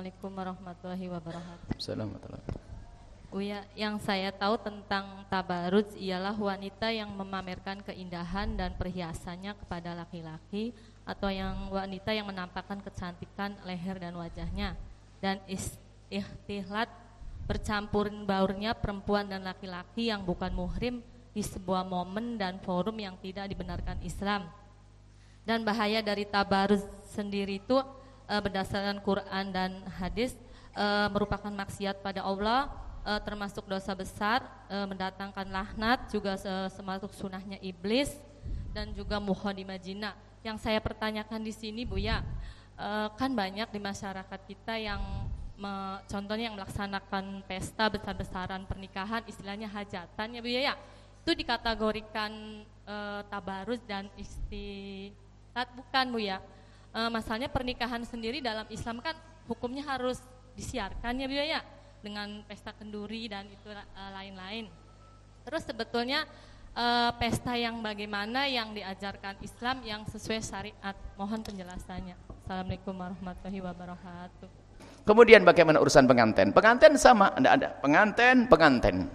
Waalaikumsalam warahmatullahi wabarakatuh. Uya, yang saya tahu tentang tabarut ialah wanita yang memamerkan keindahan dan perhiasannya kepada laki-laki atau yang wanita yang menampakkan kecantikan leher dan wajahnya dan istihlat bercampur baurnya perempuan dan laki-laki yang bukan muhrim di sebuah momen dan forum yang tidak dibenarkan Islam. Dan bahaya dari tabarut sendiri itu e, berdasarkan Quran dan hadis e, merupakan maksiat pada Allah e, termasuk dosa besar, e, mendatangkan laknat juga termasuk sunahnya iblis dan juga muhodimah jina. Yang saya pertanyakan di sini Bu ya, e, kan banyak di masyarakat kita yang me, contohnya yang melaksanakan pesta besar-besaran pernikahan istilahnya hajatan ya Bu ya, ya. itu dikategorikan e, tabarus dan istilat bukan Bu ya. E, masalahnya pernikahan sendiri dalam Islam kan hukumnya harus disiarkan ya Bu ya dengan pesta kenduri dan itu uh, lain-lain. Terus sebetulnya uh, pesta yang bagaimana yang diajarkan Islam yang sesuai syariat. Mohon penjelasannya. Assalamualaikum warahmatullahi wabarakatuh. Kemudian bagaimana urusan pengantin? Pengantin sama, Anda ada. Pengantin, pengantin.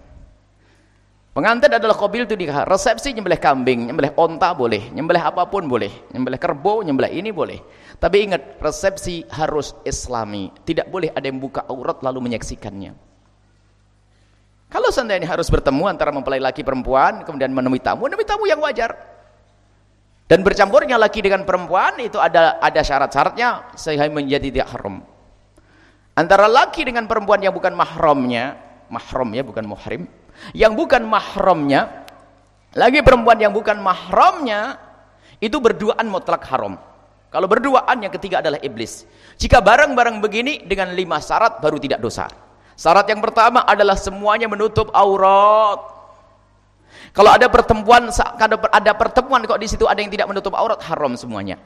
Pengantin adalah kobil itu nikah. Resepsi nyembelih kambing, nyembelih onta boleh, nyembelih apa pun boleh, nyembelih kerbau, nyembelih ini boleh. Tapi ingat, resepsi harus islami. Tidak boleh ada yang buka aurat lalu menyaksikannya. Kalau seandainya harus bertemu antara mempelai laki perempuan, kemudian menemui tamu, menemui tamu yang wajar. Dan bercampurnya laki dengan perempuan itu ada ada syarat-syaratnya sehingga menjadi tidak haram. Antara laki dengan perempuan yang bukan mahramnya, mahram ya bukan muhrim, yang bukan mahramnya lagi perempuan yang bukan mahramnya itu berduaan mutlak haram. Kalau berduaan yang ketiga adalah iblis. Jika barang-barang begini dengan lima syarat baru tidak dosa. Syarat yang pertama adalah semuanya menutup aurat. Kalau ada pertemuan ada pertemuan kok di situ ada yang tidak menutup aurat haram semuanya.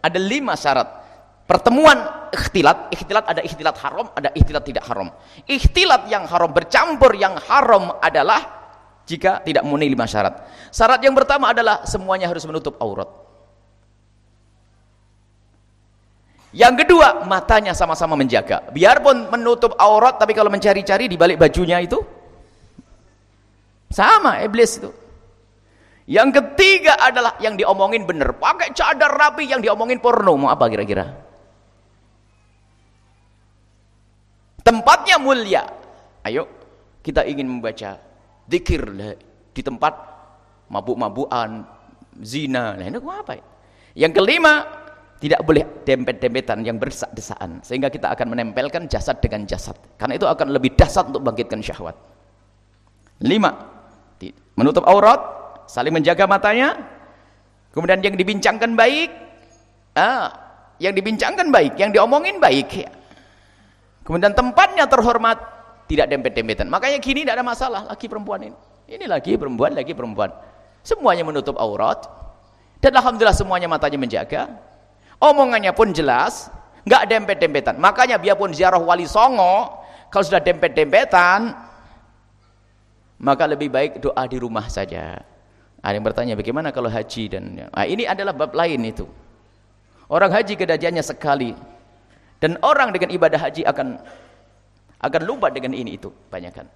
Ada lima syarat pertemuan ikhtilat ikhtilat ada ikhtilat haram ada ikhtilat tidak haram. Ikhtilat yang haram bercampur yang haram adalah jika tidak memenuhi lima syarat. Syarat yang pertama adalah semuanya harus menutup aurat. Yang kedua matanya sama-sama menjaga. Biarpun menutup aurat tapi kalau mencari-cari di balik bajunya itu sama iblis itu. Yang ketiga adalah yang diomongin benar pakai cadar rapi yang diomongin porno. Mau apa kira-kira tempatnya mulia. Ayo kita ingin membaca zikir di tempat mabuk-mabukan zina. Nah ini apa ya? yang kelima tidak boleh dempet-dempetan yang berdesak-desaan sehingga kita akan menempelkan jasad dengan jasad. Karena itu akan lebih dasar untuk bangkitkan syahwat. Lima menutup aurat saling menjaga matanya. Kemudian yang dibincangkan baik ah, yang dibincangkan baik yang diomongin baik ya Kemudian tempatnya terhormat, tidak dempet-dempetan. Makanya gini tidak ada masalah laki perempuan ini. Ini lagi perempuan, lagi perempuan. Semuanya menutup aurat. Dan alhamdulillah semuanya matanya menjaga. Omongannya pun jelas, nggak dempet-dempetan. Makanya biarpun ziarah wali songo, kalau sudah dempet-dempetan, maka lebih baik doa di rumah saja. Ada yang bertanya bagaimana kalau haji dan nah, ini adalah bab lain itu. Orang haji kedajiannya sekali, dan orang dengan ibadah haji akan akan lupa dengan ini itu banyak kan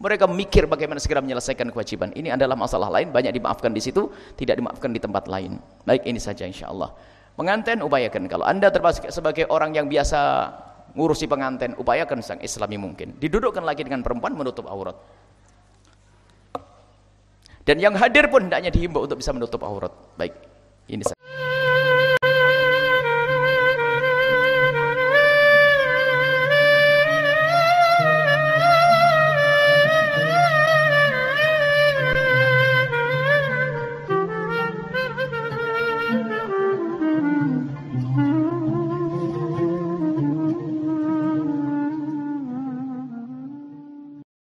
mereka mikir bagaimana segera menyelesaikan kewajiban. Ini adalah masalah lain banyak dimaafkan di situ tidak dimaafkan di tempat lain. Baik ini saja insyaallah. Pengantin upayakan. Kalau anda termasuk sebagai orang yang biasa ngurusi pengantin upayakan sang islami mungkin. Didudukkan lagi dengan perempuan menutup aurat. Dan yang hadir pun hendaknya dihimbau untuk bisa menutup aurat. Baik ini saja